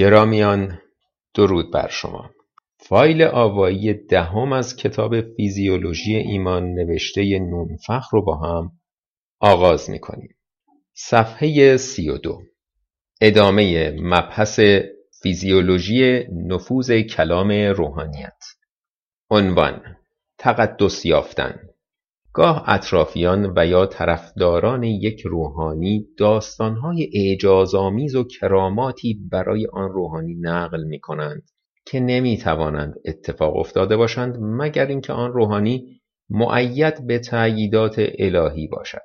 گرامیان درود بر شما. فایل آوایی دهم از کتاب فیزیولوژی ایمان نوشته نونفخ رو با هم آغاز می‌کنیم. صفحه سی و دو. ادامه مبحث فیزیولوژی نفوذ کلام روحانیت. عنوان تقدس یافتن. گاه اطرافیان و یا طرفداران یک روحانی داستانهای اعجازآمیز و کراماتی برای آن روحانی نقل می کنند که نمی توانند اتفاق افتاده باشند مگر اینکه آن روحانی معید به تأییدات الهی باشد.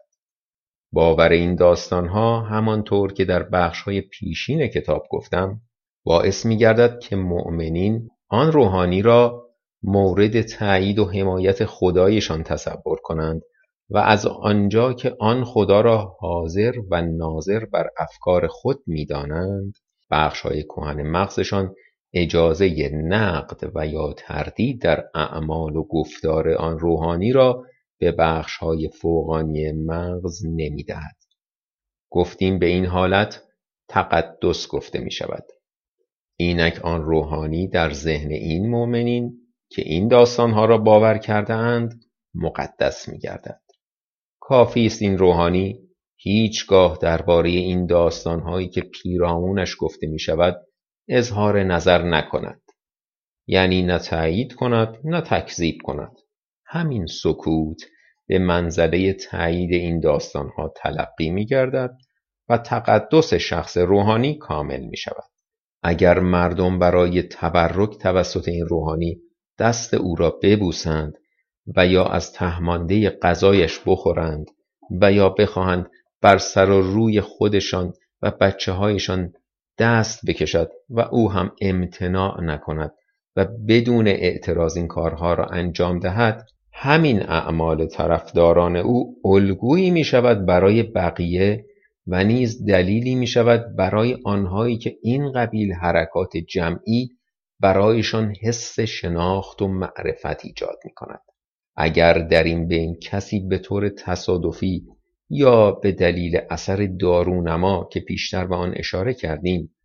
باور این داستانها همانطور که در بخشهای پیشین کتاب گفتم باعث می گردد که مؤمنین آن روحانی را مورد تأیید و حمایت خدایشان تصور کنند و از آنجا که آن خدا را حاضر و ناظر بر افکار خود می‌دانند بخشهای کهن مغزشان اجازه نقد و یا تردید در اعمال و گفتار آن روحانی را به بخشهای فوقانی مغز نمی‌دهد. گفتیم به این حالت تقدس گفته می شود اینک آن روحانی در ذهن این مؤمنین که این داستانها را باور کرده اند مقدس می گردد. کافی است این روحانی هیچگاه درباره این داستانهایی که پیرامونش گفته می شود اظهار نظر نکند. یعنی نه تایید کند نه تکذیب کند. همین سکوت به منزله تایید این داستانها تلقی می گردد و تقدس شخص روحانی کامل می شود. اگر مردم برای تبرک توسط این روحانی دست او را ببوسند و یا از تهمانده غذایش بخورند و یا بخواهند بر سر و روی خودشان و بچه هایشان دست بکشد و او هم امتناع نکند و بدون اعتراض این کارها را انجام دهد همین اعمال طرفداران او الگویی می شود برای بقیه و نیز دلیلی می شود برای آنهایی که این قبیل حرکات جمعی برایشان حس شناخت و معرفت ایجاد می کند. اگر در این بین کسی به طور تصادفی یا به دلیل اثر دارونما که پیشتر به آن اشاره کردیم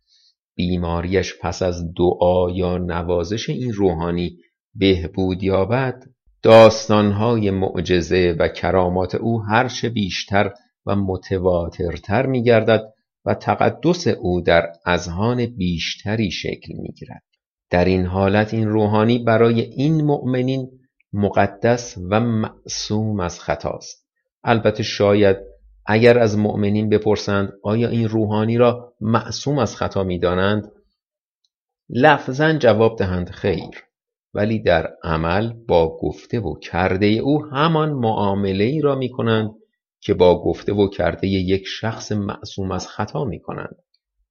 بیماریش پس از دعا یا نوازش این روحانی بهبود یابد داستانهای معجزه و کرامات او هرچه بیشتر و متواترتر می گردد و تقدس او در اذهان بیشتری شکل می گیرد. در این حالت این روحانی برای این مؤمنین مقدس و معصوم از خطاست البته شاید اگر از مؤمنین بپرسند آیا این روحانی را معصوم از خطا می‌دانند؟ لفظا جواب دهند خیر ولی در عمل با گفته و کرده او همان معامله ای را می کنند که با گفته و کرده یک شخص معصوم از خطا می کنند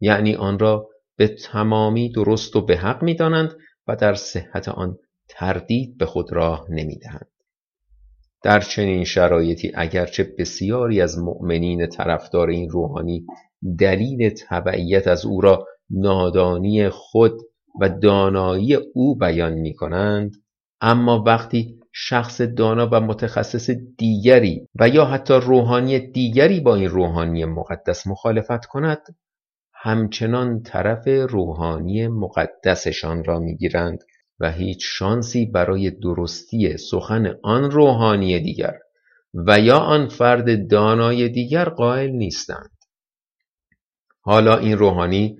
یعنی آن را به تمامی درست و به حق می دانند و در صحت آن تردید به خود راه نمی دهند. در چنین شرایطی اگرچه بسیاری از مؤمنین طرفدار این روحانی دلیل تبعیت از او را نادانی خود و دانایی او بیان می کنند اما وقتی شخص دانا و متخصص دیگری و یا حتی روحانی دیگری با این روحانی مقدس مخالفت کند همچنان طرف روحانی مقدسشان را می‌گیرند و هیچ شانسی برای درستی سخن آن روحانی دیگر و یا آن فرد دانای دیگر قائل نیستند. حالا این روحانی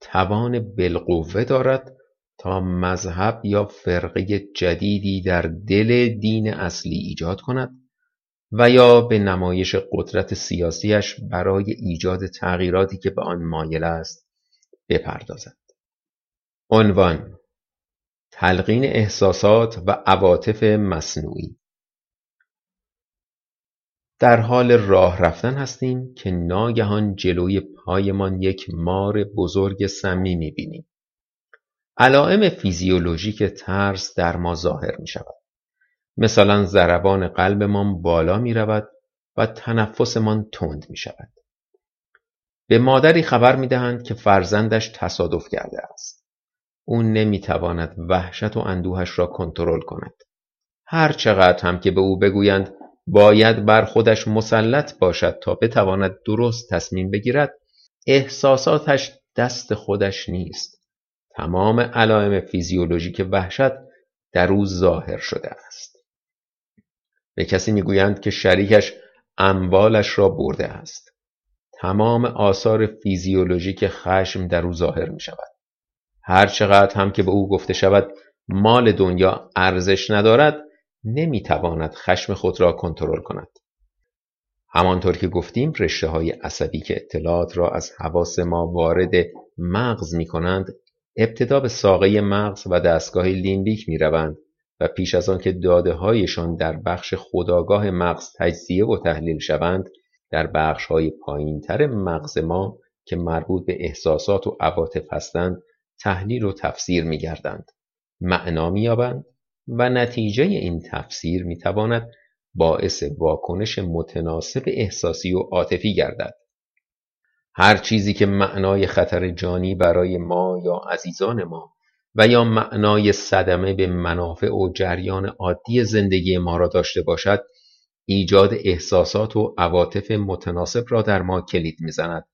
توان بالقوه دارد تا مذهب یا فرقه جدیدی در دل دین اصلی ایجاد کند. و یا به نمایش قدرت سیاسیش برای ایجاد تغییراتی که به آن مایل است بپردازد. عنوان تلقین احساسات و عواطف مصنوعی در حال راه رفتن هستیم که ناگهان جلوی پایمان یک مار بزرگ سمی می‌بینیم. علائم فیزیولوژیک ترس در ما ظاهر می شود. مثلا ضربان قلبمان بالا می رود و تنفسمان تند می شود. به مادری خبر می دهند که فرزندش تصادف کرده است. او نمی تواند وحشت و اندوهش را کنترل کند. هر چقدر هم که به او بگویند باید بر خودش مسلط باشد تا بتواند درست تصمیم بگیرد احساساتش دست خودش نیست تمام علائم فیزیولوژیک وحشت در او ظاهر شده است به کسی می‌گویند که شریکش اموالش را برده است. تمام آثار فیزیولوژیک خشم در او ظاهر می شود هر چقدر هم که به او گفته شود مال دنیا ارزش ندارد نمی‌تواند خشم خود را کنترل کند. همانطور که گفتیم رشته های عصبی که اطلاعات را از حواس ما وارد مغز می کنند ابتدا به ساقه مغز و دستگاه لیمبیک می روند و پیش از آنکه داده هایشان در بخش خداگاه مغز تجزیه و تحلیل شوند در بخش های پایین تر مغز ما که مربوط به احساسات و عواطف هستند تحلیل و تفسیر می گردند. معنا می و نتیجه این تفسیر می تواند باعث واکنش متناسب احساسی و عاطفی گردد. هر چیزی که معنای خطر جانی برای ما یا عزیزان ما و یا معنای صدمه به منافع و جریان عادی زندگی ما را داشته باشد ایجاد احساسات و عواطف متناسب را در ما کلید می‌زند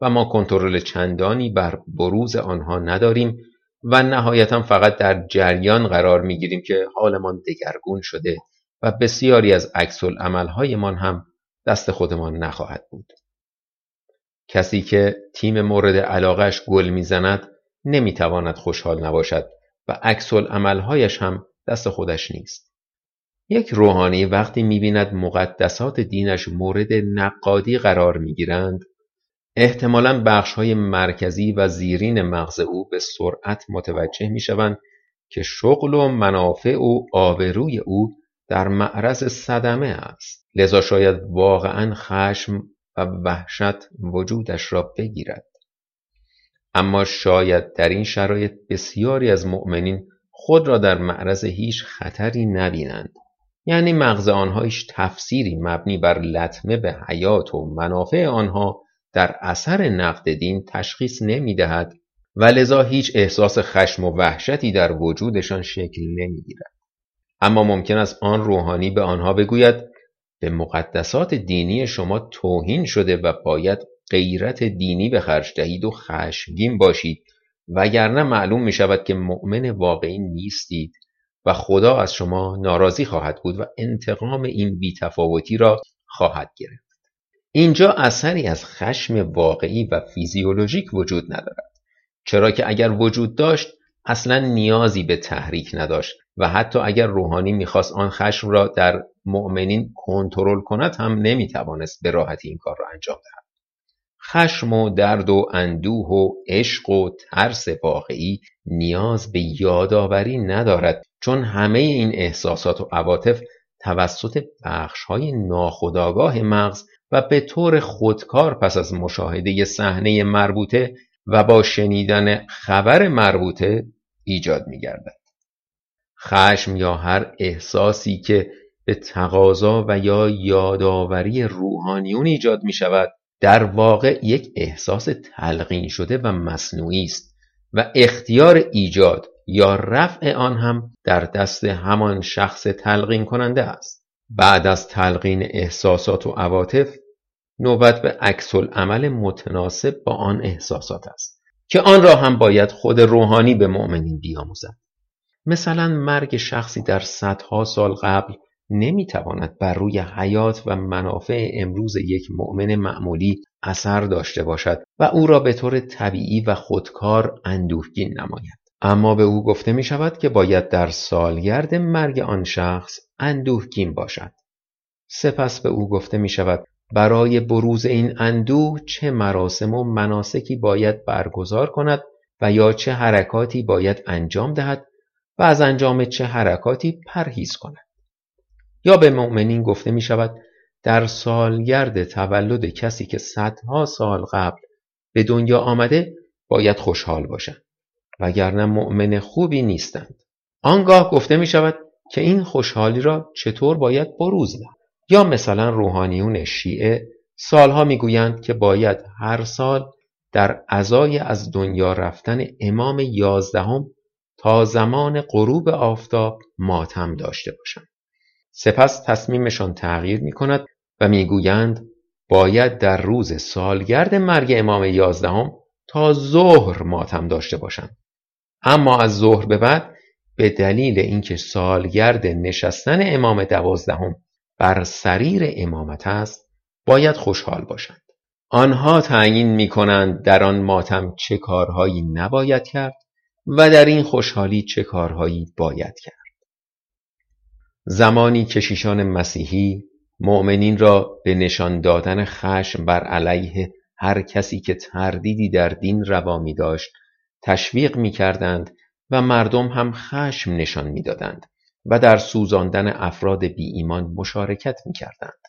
و ما کنترل چندانی بر بروز آنها نداریم و نهایتا فقط در جریان قرار می‌گیریم که حالمان دگرگون شده و بسیاری از عکس عملهایمان هم دست خودمان نخواهد بود. کسی که تیم مورد علاقش گل می‌زند نمی‌تواند خوشحال نباشد و عکس عملهایش هم دست خودش نیست. یک روحانی وقتی می‌بیند مقدسات دینش مورد نقادی قرار می‌گیرند احتمالا بخش های مرکزی و زیرین مغز او به سرعت متوجه می‌شوند که شغل و منافع و آبروی او در معرض صدمه است لذا شاید واقعا خشم و وحشت وجودش را بگیرد اما شاید در این شرایط بسیاری از مؤمنین خود را در معرض هیچ خطری نبینند یعنی مغز آنها هیچ تفسیری مبنی بر لطمه به حیات و منافع آنها در اثر نقد دین تشخیص نمی دهد و لذا هیچ احساس خشم و وحشتی در وجودشان شکل نمی گیرد. اما ممکن است آن روحانی به آنها بگوید به مقدسات دینی شما توهین شده و باید غیرت دینی به خرج دهید و خشمگین باشید وگرنه معلوم می شود که مؤمن واقعی نیستید و خدا از شما ناراضی خواهد بود و انتقام این بیتفاوتی را خواهد گرفت. اینجا اثری از خشم واقعی و فیزیولوژیک وجود ندارد. چرا که اگر وجود داشت اصلا نیازی به تحریک نداشت و حتی اگر روحانی می‌خواست آن خشم را در مؤمنین کنترل کند هم نمی‌توانست به راحتی این کار را انجام دهد. خشم و درد و اندوه و عشق و ترس واقعی نیاز به یادآوری ندارد چون همه این احساسات و عواطف توسط های ناخودآگاه مغز و به طور خودکار پس از مشاهده صحنه مربوطه و با شنیدن خبر مربوطه ایجاد می گردد. خشم یا هر احساسی که به تقاضا و یا یادآوری روحانیون ایجاد می شود در واقع یک احساس تلقین شده و مصنوعی است و اختیار ایجاد یا رفع آن هم در دست همان شخص تلقین کننده است. بعد از تلقین احساسات و عواطف نوبت به عکس عمل متناسب با آن احساسات است که آن را هم باید خود روحانی به مؤمنین بیاموزد. مثلا مرگ شخصی در صدها سال قبل نمی‌تواند بر روی حیات و منافع امروز یک مؤمن معمولی اثر داشته باشد و او را به طور طبیعی و خودکار اندوهگین نماید اما به او گفته می شود که باید در سالگرد مرگ آن شخص اندوهگین باشد. سپس به او گفته می شود برای بروز این اندوه چه مراسم و مناسکی باید برگزار کند و یا چه حرکاتی باید انجام دهد و از انجام چه حرکاتی پرهیز کند. یا به مؤمنین گفته می شود در سالگرد تولد کسی که صدها سال قبل به دنیا آمده باید خوشحال باشند. وگرنه مؤمن خوبی نیستند. آنگاه گفته می شود که این خوشحالی را چطور باید بروز دهد. یا مثلا روحانیون شیعه سالها می‌گویند که باید هر سال در ازای از دنیا رفتن امام یازدهم تا زمان غروب آفتاب ماتم داشته باشند. سپس تصمیمشان تغییر می کند و می‌گویند باید در روز سالگرد مرگ امام یازدهم تا ظهر ماتم داشته باشند اما از ظهر به بعد به دلیل اینکه سالگرد نشستن امام دوازدهم بر سریر امامت است باید خوشحال باشند. آنها تعیین می کنند در آن ماتم چه کارهایی نباید کرد و در این خوشحالی چه کارهایی باید کرد. زمانی کشیشان مسیحی مؤمنین را به نشان دادن خشم بر علیه هر کسی که تردیدی در دین روا می داشت تشویق می کردند و مردم هم خشم نشان می دادند و در سوزاندن افراد بی ایمان مشارکت می کردند.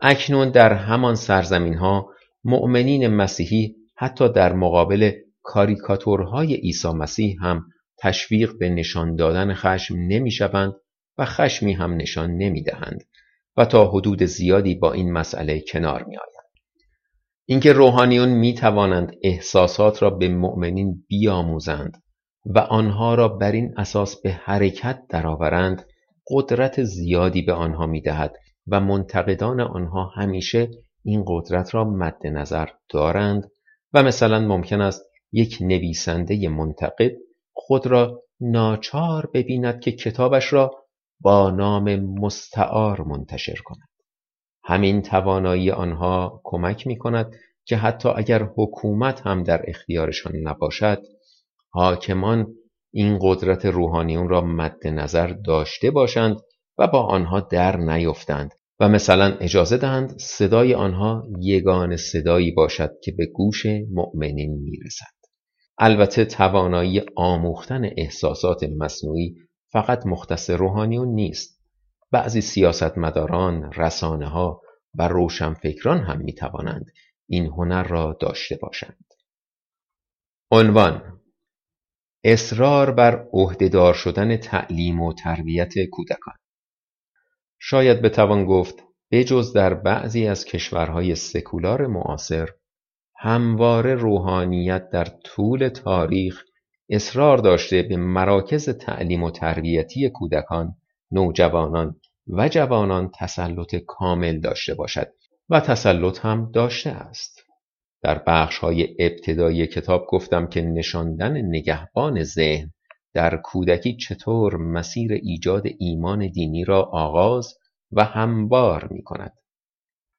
اکنون در همان سرزمین ها مؤمنین مسیحی حتی در مقابل کاریکاتورهای عیسی مسیح هم تشویق به نشان دادن خشم نمی شوند و خشمی هم نشان نمی دهند و تا حدود زیادی با این مسئله کنار می آیند. اینکه روحانیون می توانند احساسات را به مؤمنین بیاموزند و آنها را بر این اساس به حرکت درآورند قدرت زیادی به آنها می دهد و منتقدان آنها همیشه این قدرت را مد نظر دارند و مثلا ممکن است یک نویسنده منتقد خود را ناچار ببیند که کتابش را با نام مستعار منتشر کند. همین توانایی آنها کمک می کند که حتی اگر حکومت هم در اختیارشان نباشد حاکمان این قدرت روحانیون را مد نظر داشته باشند و با آنها در نیفتند و مثلا اجازه دهند صدای آنها یگان صدایی باشد که به گوش مؤمنین می‌رسد. البته توانایی آموختن احساسات مصنوعی فقط مختص روحانیون نیست. بعضی سیاستمداران، رسانه ها و روشنفکران هم می توانند این هنر را داشته باشند. عنوان اصرار بر عهدهدار شدن تعلیم و تربیت کودکان شاید بتوان گفت بجز در بعضی از کشورهای سکولار معاصر همواره روحانیت در طول تاریخ اصرار داشته به مراکز تعلیم و تربیتی کودکان، نوجوانان و جوانان تسلط کامل داشته باشد و تسلط هم داشته است. در بخش های ابتدایی کتاب گفتم که نشاندن نگهبان ذهن در کودکی چطور مسیر ایجاد ایمان دینی را آغاز و هموار می کند.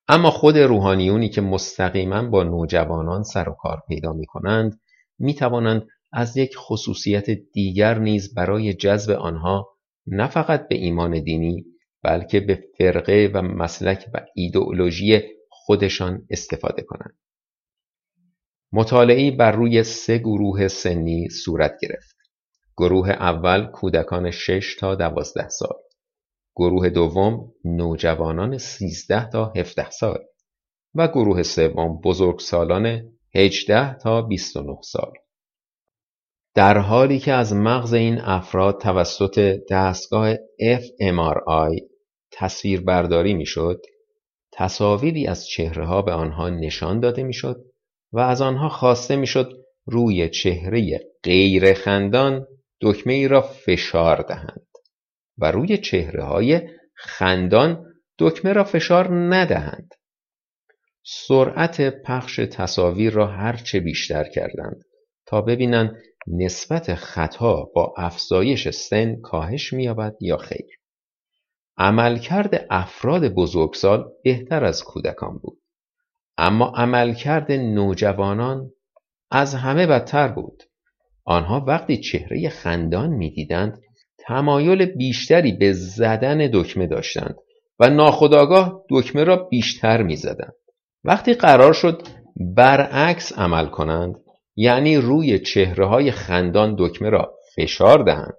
اما خود روحانیونی که مستقیما با نوجوانان سر و کار پیدا می کنند می توانند از یک خصوصیت دیگر نیز برای جذب آنها نه فقط به ایمان دینی بلکه به فرقه و مسلک و ایدئولوژی خودشان استفاده کنند. مطالعی بر روی سه گروه سنی صورت گرفت. گروه اول کودکان 6 تا 12 سال. گروه دوم نوجوانان 13 تا 17 سال و گروه سوم بزرگسالان 18 تا 29 سال. در حالی که از مغز این افراد توسط دستگاه fMRI تصویر برداری می‌شد، تصاویری از چهره ها به آنها نشان داده می‌شد و از آنها خواسته می‌شد روی چهره غیر خندان دکمه ای را فشار دهند و روی چهره های خندان دکمه را فشار ندهند. سرعت پخش تصاویر را هرچه بیشتر کردند تا ببینند نسبت خطا با افزایش سن کاهش می‌یابد یا خیر. عملکرد افراد بزرگسال بهتر از کودکان بود. اما عملکرد نوجوانان از همه بدتر بود. آنها وقتی چهره خندان می‌دیدند تمایل بیشتری به زدن دکمه داشتند و ناخداگاه دکمه را بیشتر می‌زدند. وقتی قرار شد برعکس عمل کنند یعنی روی چهره های خندان دکمه را فشار دهند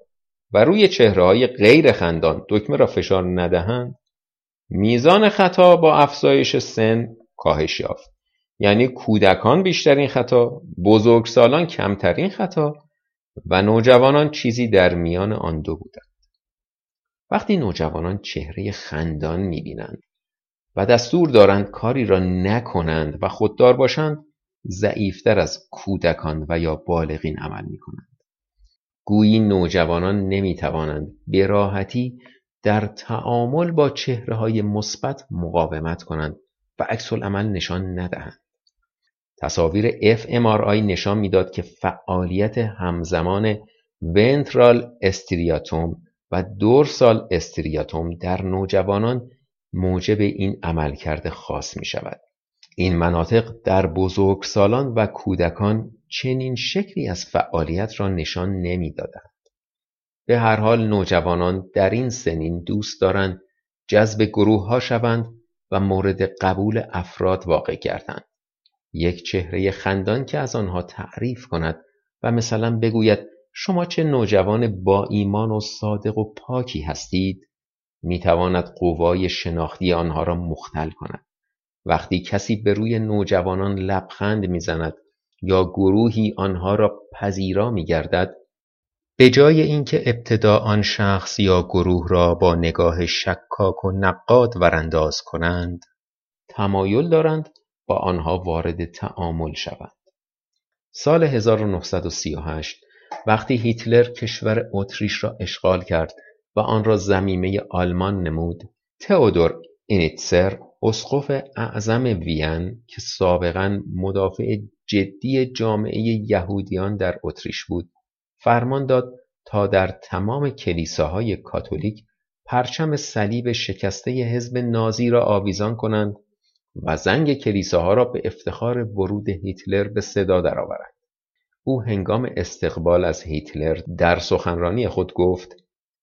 و روی چهره های غیر خندان دکمه را فشار ندهند میزان خطا با افزایش سن کاهش یافت. یعنی کودکان بیشترین خطا بزرگسالان کمترین خطا و نوجوانان چیزی در میان آن دو بودند. وقتی نوجوانان چهره خندان می‌بینند و دستور دارند کاری را نکنند و خوددار باشند ضعیفتر از کودکان و یا بالغین عمل می کنند. گویی نوجوانان نمی توانند به راحتی در تعامل با چهره های مثبت مقاومت کنند و عکس عمل نشان ندهند. تصاویر fMRI نشان می‌داد که فعالیت همزمان ونترال استریاتوم و دورسال استریاتوم در نوجوانان موجب این عملکرد خاص می شود. این مناطق در بزرگسالان و کودکان چنین شکلی از فعالیت را نشان نمی‌دادند. به هر حال نوجوانان در این سنین دوست دارند جذب گروه ها شوند و مورد قبول افراد واقع گردند. یک چهره خندان که از آنها تعریف کند و مثلا بگوید شما چه نوجوان با ایمان و صادق و پاکی هستید می‌تواند قوای شناختی آنها را مختل کند وقتی کسی به روی نوجوانان لبخند می‌زند یا گروهی آنها را پذیرا میگردد به جای اینکه ابتدا آن شخص یا گروه را با نگاه شکاک و نقاد ورانداز کنند تمایل دارند با آنها وارد تعامل شوند. سال 1938 وقتی هیتلر کشور اتریش را اشغال کرد و آن را زمیمه آلمان نمود تئودور اینیتسر اسقف اعظم وین که سابقا مدافع جدی جامعه یهودیان در اتریش بود فرمان داد تا در تمام کلیساهای کاتولیک پرچم صلیب شکسته حزب نازی را آویزان کنند و زنگ کلیساها را به افتخار ورود هیتلر به صدا درآورند. او هنگام استقبال از هیتلر در سخنرانی خود گفت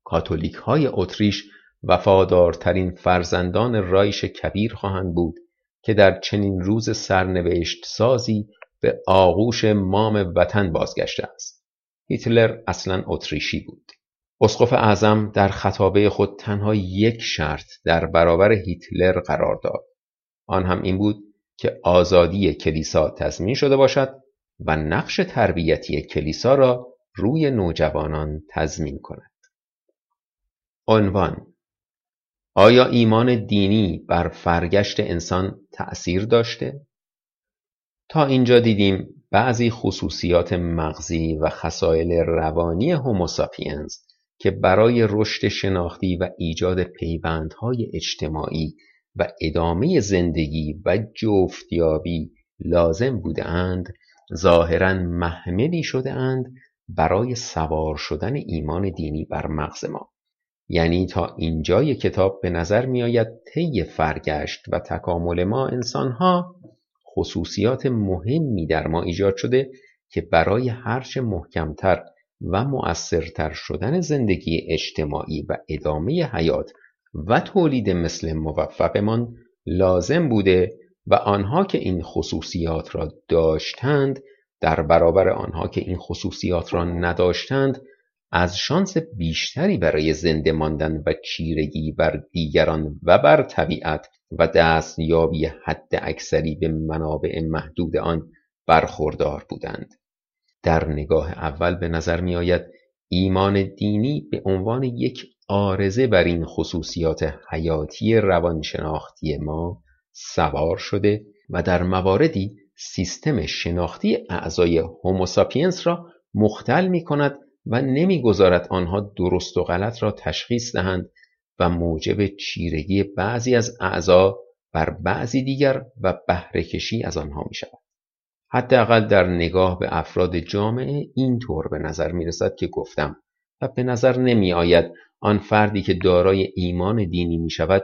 کاتولیک های اتریش وفادارترین فرزندان رایش کبیر خواهند بود که در چنین روز سرنوشت سازی به آغوش مام وطن بازگشته است. هیتلر اصلا اتریشی بود. اسقف اعظم در خطابه خود تنها یک شرط در برابر هیتلر قرار داد. آن هم این بود که آزادی کلیسا تضمین شده باشد و نقش تربیتی کلیسا را روی نوجوانان تضمین کند. عنوان آیا ایمان دینی بر فرگشت انسان تأثیر داشته؟ تا اینجا دیدیم بعضی خصوصیات مغزی و خصایل روانی هوموساپینز که برای رشد شناختی و ایجاد پیوندهای اجتماعی و ادامه زندگی و جفتیابی لازم بودند ظاهرا محملی شده اند برای سوار شدن ایمان دینی بر مغز ما یعنی تا اینجای کتاب به نظر می آید طی فرگشت و تکامل ما انسانها خصوصیات مهمی در ما ایجاد شده که برای هرچه محکمتر و مؤثرتر شدن زندگی اجتماعی و ادامه حیات و تولید مثل موفقمان لازم بوده و آنها که این خصوصیات را داشتند در برابر آنها که این خصوصیات را نداشتند از شانس بیشتری برای زنده ماندن و چیرگی بر دیگران و بر طبیعت و دستیابی حد اکثری به منابع محدود آن برخوردار بودند. در نگاه اول به نظر می آید ایمان دینی به عنوان یک آرزه بر این خصوصیات حیاتی روانشناختی ما سوار شده و در مواردی سیستم شناختی اعضای هوموساپینس را مختل می کند و نمی‌گذارد آنها درست و غلط را تشخیص دهند و موجب چیرگی بعضی از اعضا بر بعضی دیگر و بهرهکشی از آنها می شود. حداقل در نگاه به افراد جامعه اینطور به نظر می رسد که گفتم و به نظر نمی آید آن فردی که دارای ایمان دینی می شود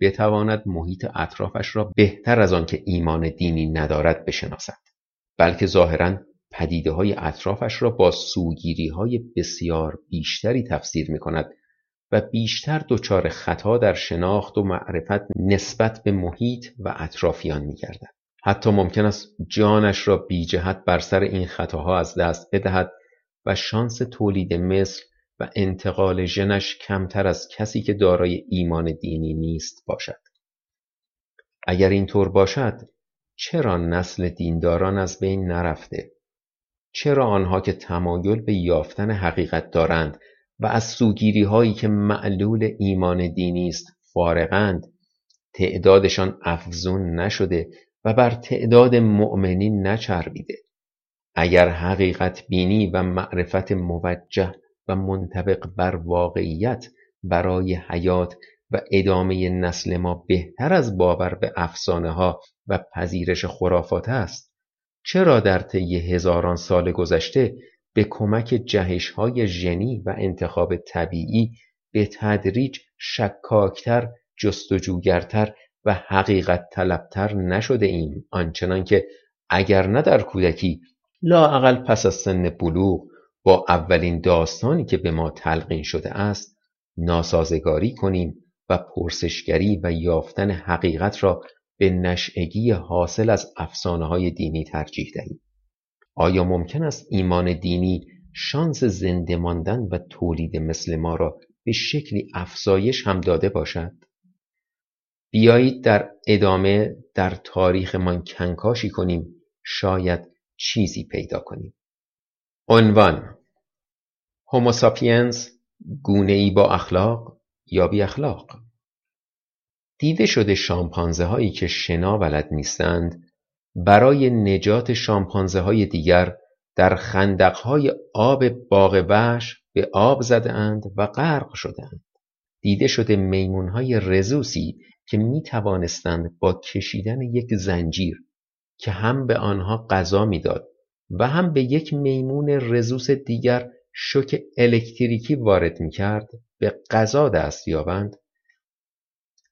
بتواند محیط اطرافش را بهتر از آن که ایمان دینی ندارد بشناسد بلکه ظاهرا پدیده های اطرافش را با سوگیری های بسیار بیشتری تفسیر می کند و بیشتر دچار خطا در شناخت و معرفت نسبت به محیط و اطرافیان می گردد. حتی ممکن است جانش را بی جهت بر سر این خطاها از دست بدهد و شانس تولید مثل و انتقال ژنش کمتر از کسی که دارای ایمان دینی نیست باشد. اگر اینطور باشد چرا نسل دینداران از بین نرفته چرا آنها که تمایل به یافتن حقیقت دارند و از سوگیری هایی که معلول ایمان دینی است فارغند تعدادشان افزون نشده و بر تعداد مؤمنین نچربیده. اگر حقیقت بینی و معرفت موجه و منطبق بر واقعیت برای حیات و ادامه نسل ما بهتر از باور به افسانه ها و پذیرش خرافات است چرا در طی هزاران سال گذشته به کمک جهش های ژنی و انتخاب طبیعی به تدریج شکاکتر جستجوگرتر و حقیقت طلبتر نشده ایم آنچنان که اگر نه در کودکی لااقل پس از سن بلوغ با اولین داستانی که به ما تلقین شده است ناسازگاری کنیم و پرسشگری و یافتن حقیقت را به نشعگی حاصل از افسانه های دینی ترجیح دهیم. آیا ممکن است ایمان دینی شانس زنده ماندن و تولید مثل ما را به شکلی افزایش هم داده باشد؟ بیایید در ادامه در تاریخمان کنکاشی کنیم شاید چیزی پیدا کنیم. عنوان هوموساپینز گونه ای با اخلاق یا بی اخلاق دیده شده شامپانزه هایی که شنا بلد نیستند برای نجات شامپانزه های دیگر در خندقهای آب باغ وحش به آب زده اند و غرق شدند. دیده شده میمون های رزوسی که می توانستند با کشیدن یک زنجیر که هم به آنها غذا می‌داد و هم به یک میمون رزوس دیگر شوک الکتریکی وارد می کرد به غذا دست یابند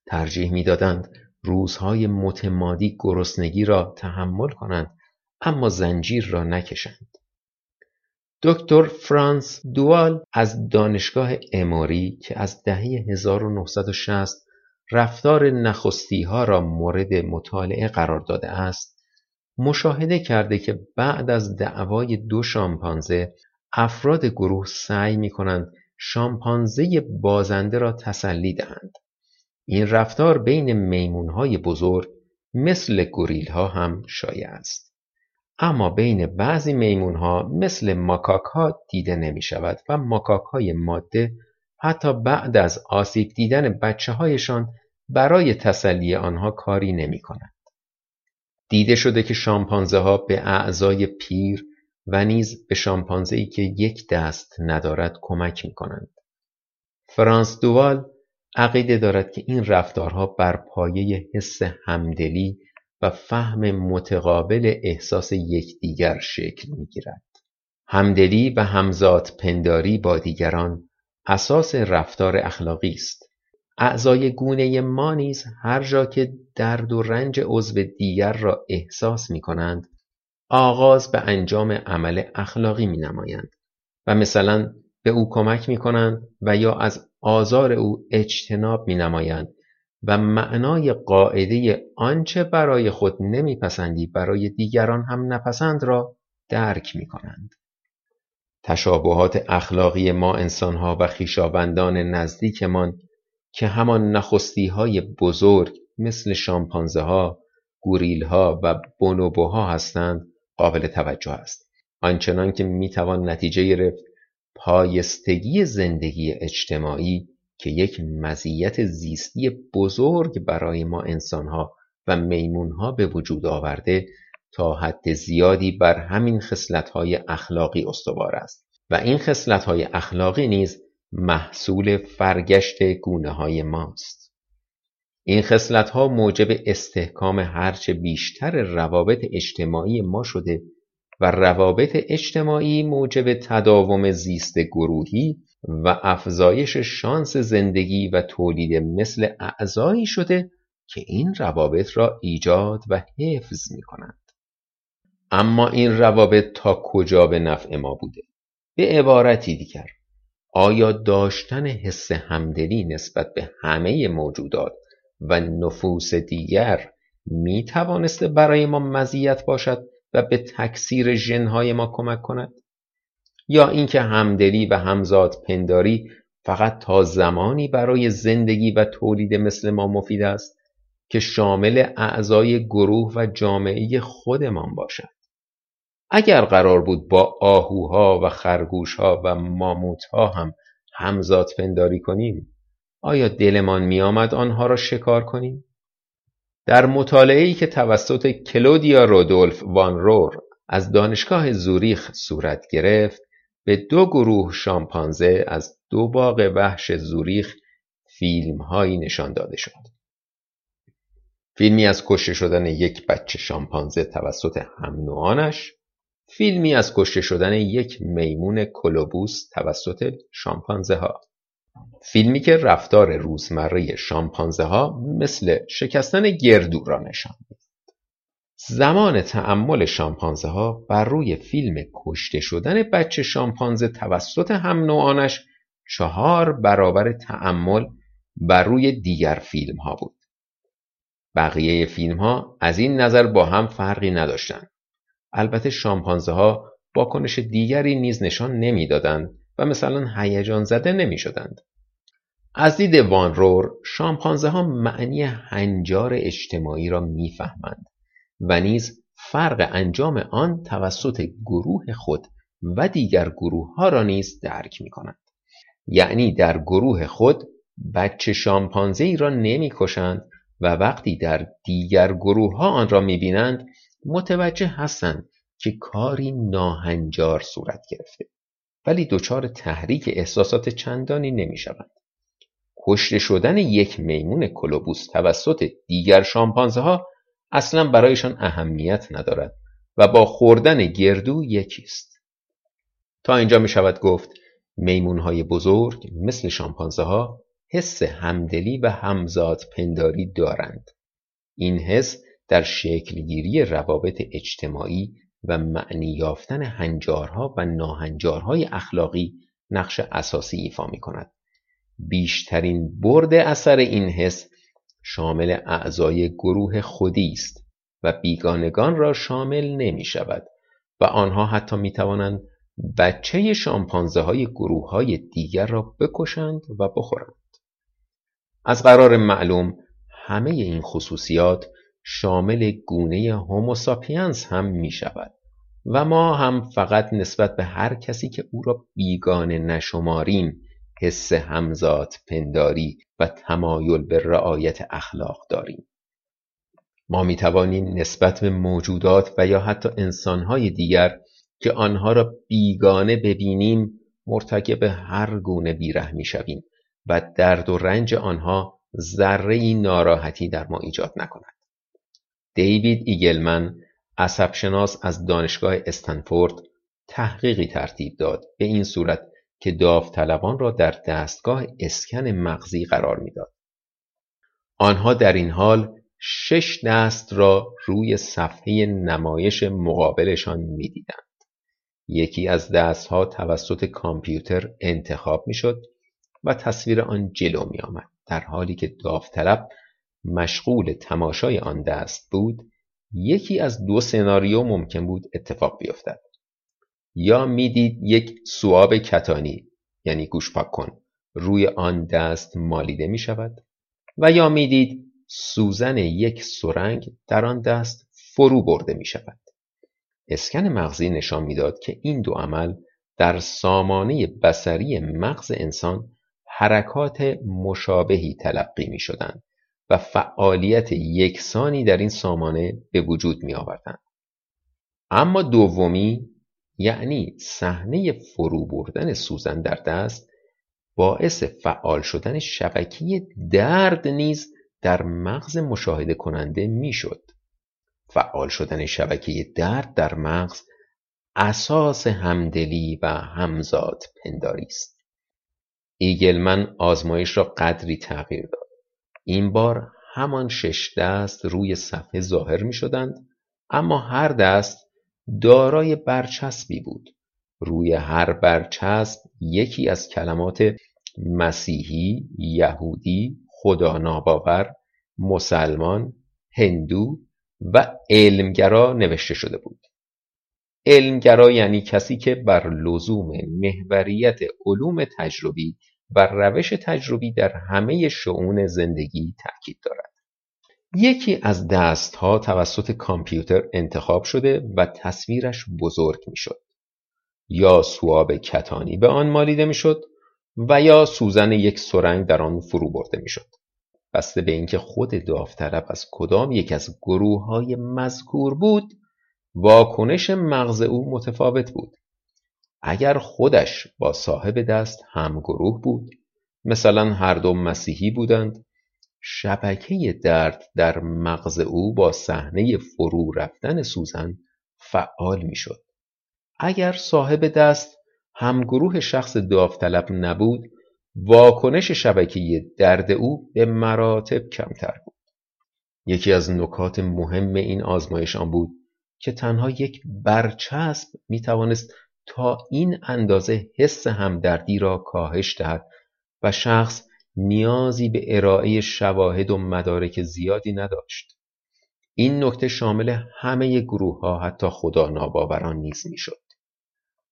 ترجیح می‌دادند روزهای متمادی گرسنگی را تحمل کنند اما زنجیر را نکشند. دکتر فرانس دوال از دانشگاه اموری که از دهه 1960 رفتار نخستی ها را مورد مطالعه قرار داده است مشاهده کرده که بعد از دعوای دو شامپانزه افراد گروه سعی می کنند شامپانزه بازنده را تسلی دهند. این رفتار بین میمونهای بزرگ مثل گوریل ها هم شایع است. اما بین بعضی میمونها مثل ماکاک ها دیده نمی شود و ماکاک های ماده حتی بعد از آسیب دیدن بچه هایشان برای تسلی آنها کاری نمی کنند. دیده شده که شامپانزه ها به اعضای پیر و نیز به شامپانزه ای که یک دست ندارد کمک می کنند. فرانس دوال عقیده دارد که این رفتارها بر پایه حس همدلی و فهم متقابل احساس یکدیگر شکل می‌گیرد. همدلی و همزاد پنداری با دیگران اساس رفتار اخلاقی است. اعضای گونه ما نیز هر جا که درد و رنج عضو دیگر را احساس می کنند آغاز به انجام عمل اخلاقی می نمایند و مثلا به او کمک می کنند و یا از آزار او اجتناب می نمایند و معنای قاعده آنچه برای خود نمیپسندی برای دیگران هم نپسند را درک می کنند. تشابهات اخلاقی ما انسانها و خیشاوندان نزدیکمان که همان نخستی های بزرگ مثل شامپانزه ها، گوریل ها و بونوبوها هستند قابل توجه است. آنچنان که می‌توان نتیجه گرفت پایستگی زندگی اجتماعی که یک مزیت زیستی بزرگ برای ما انسانها و میمونها به وجود آورده تا حد زیادی بر همین خصلت‌های اخلاقی استوار است. و این خصلت‌های اخلاقی نیز محصول فرگشت گونه های ماست. این خصلت‌ها موجب استحکام هرچه بیشتر روابط اجتماعی ما شده و روابط اجتماعی موجب تداوم زیست گروهی و افزایش شانس زندگی و تولید مثل اعضایی شده که این روابط را ایجاد و حفظ می کنند. اما این روابط تا کجا به نفع ما بوده؟ به عبارتی دیگر آیا داشتن حس همدلی نسبت به همه موجودات و نفوس دیگر می توانسته برای ما مزیت باشد و به تکثیر ژنهای ما کمک کند؟ یا اینکه همدلی و همزاد پنداری فقط تا زمانی برای زندگی و تولید مثل ما مفید است که شامل اعضای گروه و جامعه خودمان باشد؟ اگر قرار بود با آهوها و خرگوشها و ماموتها هم همزاد پنداری کنیم آیا دلمان میآمد آنها را شکار کنیم؟ در مطالعه‌ای که توسط کلودیا رودولف وان رور از دانشگاه زوریخ صورت گرفت به دو گروه شامپانزه از دو باغ وحش زوریخ فیلم هایی نشان داده شد. فیلمی از کشته شدن یک بچه شامپانزه توسط هم فیلمی از کشته شدن یک میمون کلوبوس توسط شامپانزه ها فیلمی که رفتار روزمره شامپانزه ها مثل شکستن گردو را نشان می‌دهد زمان تعمل شامپانزه ها بر روی فیلم کشته شدن بچه شامپانزه توسط هم نوعانش چهار برابر تعمل بر روی دیگر فیلم ها بود. بقیه فیلم ها از این نظر با هم فرقی نداشتند. البته شامپانزه ها واکنش دیگری نیز نشان نمی‌دادند و مثلا هیجان زده نمی شدند. از دید وانرور شامپانزه ها معنی هنجار اجتماعی را می‌فهمند و نیز فرق انجام آن توسط گروه خود و دیگر گروه ها را نیز درک می کنند. یعنی در گروه خود بچه شامپانزه ای را نمی کشند و وقتی در دیگر گروه ها آن را می بینند متوجه هستند که کاری ناهنجار صورت گرفته ولی دچار تحریک احساسات چندانی نمی شوند. کشته شدن یک میمون کلوبوس توسط دیگر شامپانزه ها اصلا برایشان اهمیت ندارد و با خوردن گردو یکیست. تا اینجا می شود گفت میمون های بزرگ مثل شامپانزه ها حس همدلی و همزاد پنداری دارند. این حس در شکلگیری روابط اجتماعی و معنی یافتن هنجارها و ناهنجارهای اخلاقی نقش اساسی ایفا می کند. بیشترین برد اثر این حس شامل اعضای گروه خودی است و بیگانگان را شامل نمی شود و آنها حتی می توانند بچه شامپانزه های گروه های دیگر را بکشند و بخورند. از قرار معلوم همه این خصوصیات شامل گونه هوموساپینس هم می شود و ما هم فقط نسبت به هر کسی که او را بیگانه نشماریم حس همزاد پنداری و تمایل به رعایت اخلاق داریم. ما می توانیم نسبت به موجودات و یا حتی انسانهای دیگر که آنها را بیگانه ببینیم مرتکب هر گونه بیرحمی شویم و درد و رنج آنها ذره ناراحتی در ما ایجاد نکند. دیوید ایگلمن عصبشناس از دانشگاه استنفورد تحقیقی ترتیب داد به این صورت که داوطلبان را در دستگاه اسکن مغزی قرار می‌داد. آنها در این حال شش دست را روی صفحه نمایش مقابلشان می‌دیدند. یکی از دستها توسط کامپیوتر انتخاب می‌شد و تصویر آن جلو می آمد در حالی که داوطلب مشغول تماشای آن دست بود یکی از دو سناریو ممکن بود اتفاق بیفتد یا می‌دید یک سواب کتانی یعنی گوش پاک کن روی آن دست مالیده می شود و یا می‌دید سوزن یک سرنگ در آن دست فرو برده می شود. اسکن مغزی نشان می‌داد که این دو عمل در سامانه بسری مغز انسان حرکات مشابهی تلقی می شدند و فعالیت یکسانی در این سامانه به وجود می آوردند. اما دومی یعنی صحنه فرو بردن سوزن در دست باعث فعال شدن شبکه درد نیز در مغز مشاهده کننده می‌شد. فعال شدن شبکه درد در مغز اساس همدلی و همزاد پنداری است. ایگلمن آزمایش را قدری تغییر داد. این بار همان شش دست روی صفحه ظاهر می شدند اما هر دست دارای برچسبی بود روی هر برچسب یکی از کلمات مسیحی، یهودی، خدا ناباور، مسلمان، هندو و علمگرا نوشته شده بود. علمگرا یعنی کسی که بر لزوم محوریت علوم تجربی و روش تجربی در همه شعون زندگی تاکید دارد. یکی از دستها توسط کامپیوتر انتخاب شده و تصویرش بزرگ می‌شد. یا سواب کتانی به آن مالیده می‌شد و یا سوزن یک سرنگ در آن فرو برده می‌شد. بسته به اینکه خود داوطلب از کدام یک از گروه های مذکور بود واکنش مغز او متفاوت بود اگر خودش با صاحب دست هم گروه بود مثلا هر دو مسیحی بودند شبکه درد در مغز او با صحنه فرو رفتن سوزن فعال می‌شد. اگر صاحب دست همگروه شخص داوطلب نبود واکنش شبکه درد او به مراتب کمتر بود. یکی از نکات مهم این آزمایش آن بود که تنها یک برچسب می توانست تا این اندازه حس همدردی را کاهش دهد و شخص نیازی به ارائه شواهد و مدارک زیادی نداشت. این نکته شامل همه گروه ها حتی خدا ناباوران نیز می‌شد.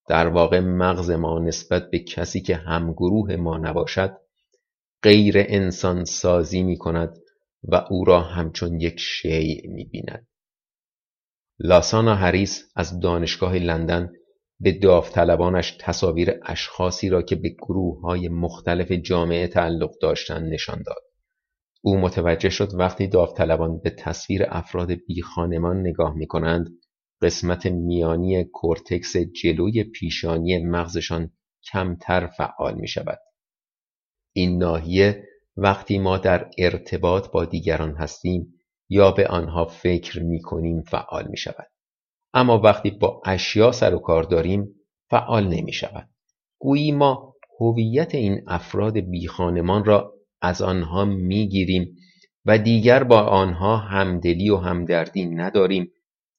در واقع مغز ما نسبت به کسی که همگروه ما نباشد غیر انسان سازی می کند و او را همچون یک شیع می بیند. لاسانا هریس از دانشگاه لندن به داوطلبانش تصاویر اشخاصی را که به گروه های مختلف جامعه تعلق داشتند نشان داد. او متوجه شد وقتی داوطلبان به تصویر افراد بی خانمان نگاه می کنند قسمت میانی کورتکس جلوی پیشانی مغزشان کمتر فعال می شود. این ناحیه وقتی ما در ارتباط با دیگران هستیم یا به آنها فکر می کنیم فعال می شود. اما وقتی با اشیا سر و کار داریم فعال نمی شود. گویی ما هویت این افراد بیخانمان را از آنها می گیریم و دیگر با آنها همدلی و همدردی نداریم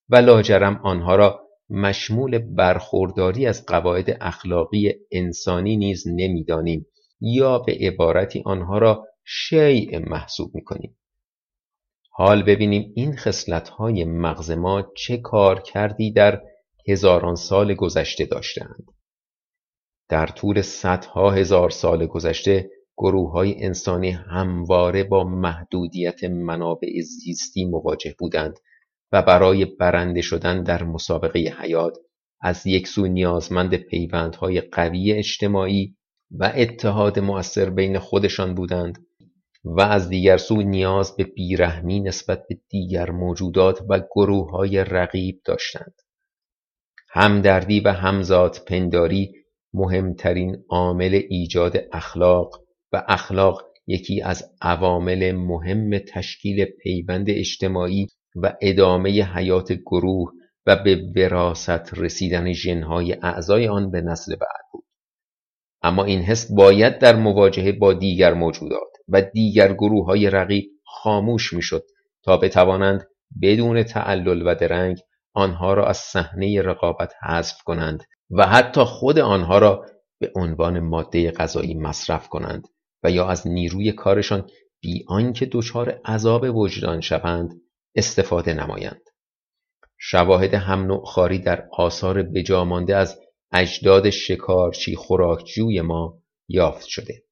و لاجرم آنها را مشمول برخورداری از قواعد اخلاقی انسانی نیز نمی‌دانیم یا به عبارتی آنها را شیء محسوب می‌کنیم حال ببینیم این های مغز ما چه کار کردی در هزاران سال گذشته داشتند. در طول صدها هزار سال گذشته گروه های انسانی همواره با محدودیت منابع زیستی مواجه بودند و برای برنده شدن در مسابقه حیات از یک سو نیازمند پیوندهای قوی اجتماعی و اتحاد مؤثر بین خودشان بودند و از دیگر سو نیاز به بیرحمی نسبت به دیگر موجودات و گروه های رقیب داشتند. همدردی و همزاد پنداری مهمترین عامل ایجاد اخلاق و اخلاق یکی از عوامل مهم تشکیل پیوند اجتماعی و ادامه حیات گروه و به وراست رسیدن ژنهای اعضای آن به نسل بعد بود. اما این حس باید در مواجهه با دیگر موجودات و دیگر گروه های رقیب خاموش می‌شد تا بتوانند بدون تعلل و درنگ آنها را از صحنه رقابت حذف کنند و حتی خود آنها را به عنوان ماده غذایی مصرف کنند و یا از نیروی کارشان بی آنکه دچار عذاب وجدان شوند استفاده نمایند. شواهد هم خاری در آثار بجامانده از اجداد شکارچی خوراکجوی ما یافت شده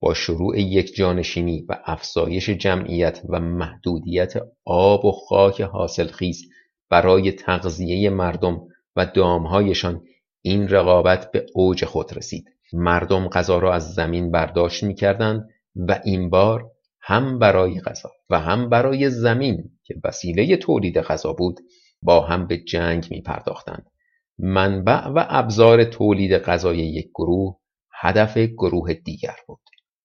با شروع یک جانشینی و افزایش جمعیت و محدودیت آب و خاک حاصلخیز برای تغذیه مردم و دامهایشان این رقابت به اوج خود رسید مردم غذا را از زمین برداشت می کردند و این بار هم برای غذا و هم برای زمین که وسیله تولید غذا بود با هم به جنگ می پرداختند. منبع و ابزار تولید غذای یک گروه هدف گروه دیگر بود.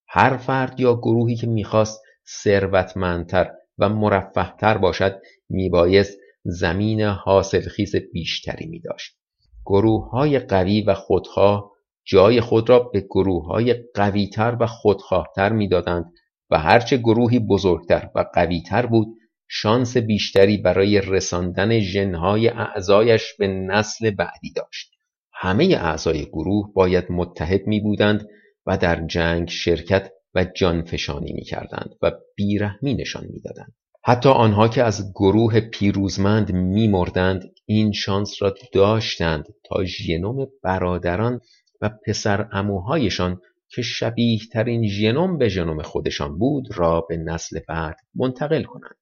هر فرد یا گروهی که می‌خواست ثروتمندتر و مرفهتر باشد میبایست زمین حاصلخیز بیشتری می داشت. گروه های قوی و خودخواه جای خود را به گروه های قویتر و خودخواهتر می‌دادند و هرچه گروهی بزرگتر و قویتر بود شانس بیشتری برای رساندن ژنهای اعضایش به نسل بعدی داشت. همه اعضای گروه باید متحد می بودند و در جنگ شرکت و جانفشانی می کردند و بیرحمی نشان می دادند. حتی آنها که از گروه پیروزمند می مردند این شانس را داشتند تا ژنوم برادران و پسر اموهایشان که شبیه ترین ژنوم به ژنوم خودشان بود را به نسل بعد منتقل کنند.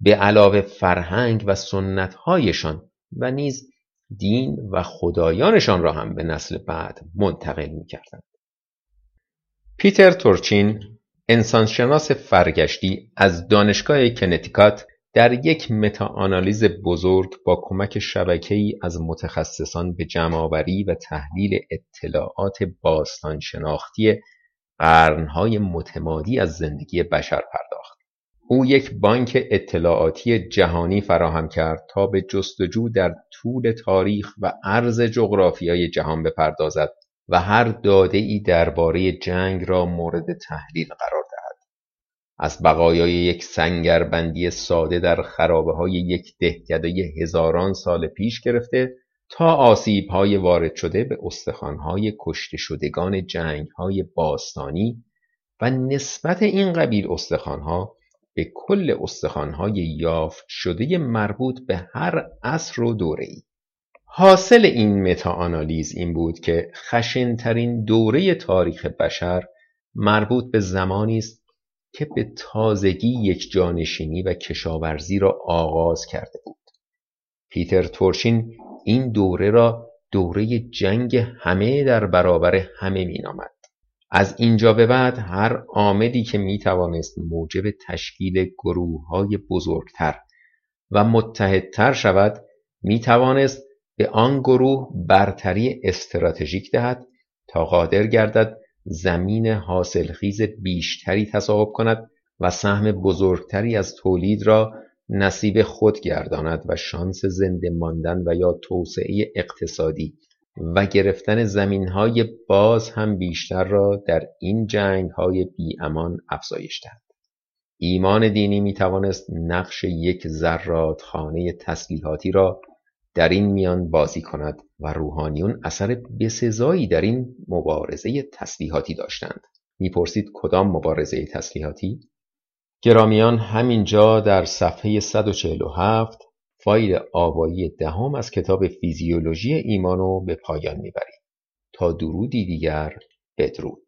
به علاوه فرهنگ و سنتهایشان و نیز دین و خدایانشان را هم به نسل بعد منتقل می کردند. پیتر تورچین انسانشناس فرگشتی از دانشگاه کنتیکات در یک متاآنالیز بزرگ با کمک ای از متخصصان به جمعآوری و تحلیل اطلاعات باستان شناختی قرنهای متمادی از زندگی بشر پرداخت. او یک بانک اطلاعاتی جهانی فراهم کرد تا به جستجو در طول تاریخ و عرض جغرافیای جهان بپردازد و هر داده ای درباره جنگ را مورد تحلیل قرار دهد. از بقایای یک سنگربندی ساده در خرابه های یک دهکده هزاران سال پیش گرفته تا آسیب های وارد شده به های کشته شدگان جنگ های باستانی و نسبت این قبیل ها به کل های یافت شده مربوط به هر عصر و دوره ای. حاصل این متاآنالیز این بود که خشنترین دوره تاریخ بشر مربوط به زمانی است که به تازگی یک جانشینی و کشاورزی را آغاز کرده بود. پیتر تورشین این دوره را دوره جنگ همه در برابر همه مینامد. از اینجا به بعد هر عاملی که می توانست موجب تشکیل گروه های بزرگتر و متحدتر شود می توانست به آن گروه برتری استراتژیک دهد تا قادر گردد زمین حاصلخیز بیشتری تصاحب کند و سهم بزرگتری از تولید را نصیب خود گرداند و شانس زنده ماندن و یا توسعه اقتصادی و گرفتن زمینهای باز هم بیشتر را در این جنگهای بی امان افزایش دهد. ایمان دینی می توانست نقش یک خانه تسلیحاتی را در این میان بازی کند و روحانیون اثر بسزایی در این مبارزه تسلیحاتی داشتند. می‌پرسید کدام مبارزه تسلیحاتی؟ گرامیان همینجا در صفحه 147 فایل آوایی دهم از کتاب فیزیولوژی ایمانو به پایان می‌بریم. تا درودی دیگر بدرود.